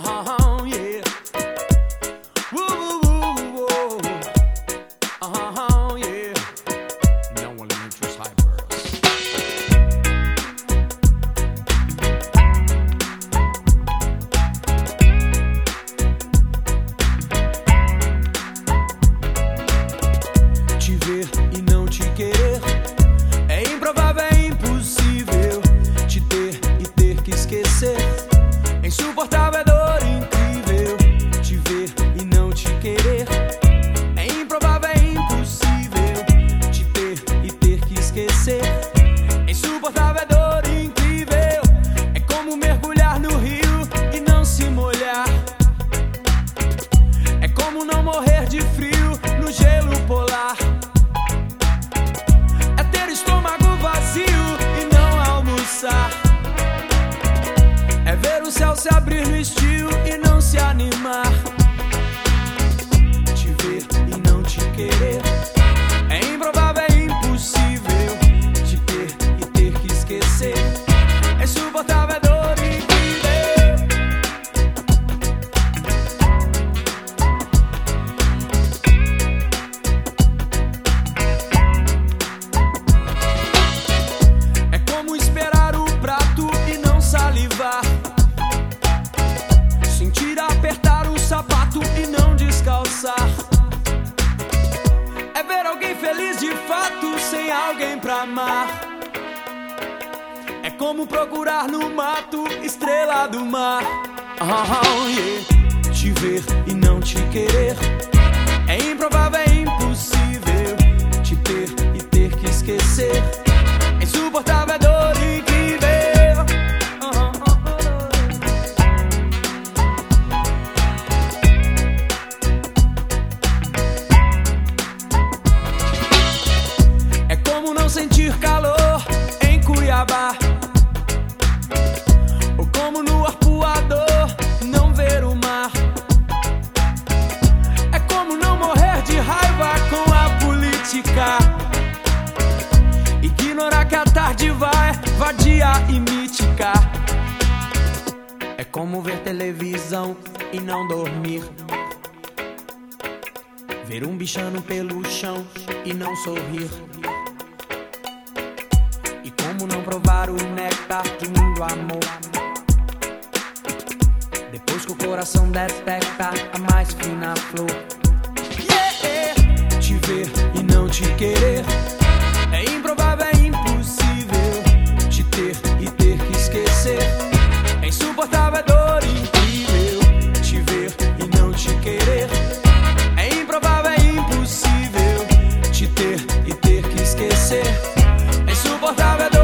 Uh-huh. mystery. feliz de fato sem alguém pra amar. É como procurar no mato estrela do mar. Ah, ah oh, yeah. Te ver e não te querer calor em Cuiabá. Ou como no arpoador não ver o mar. É como não morrer de raiva com a política. Ignorar que a tarde vai vadia e mítica. É como ver televisão e não dormir. Ver um bichano pelo chão e não sorrir. Como não provar o néctar de mundo amor? Depois que o coração detecta a mais fina flor. Yeah! Te ver e não te querer é improvável, é impossível. Te ter e ter que esquecer é insuportável, é dor incrível. Te ver e não te querer é improvável, é impossível. Te ter e ter que esquecer. é insuportável. É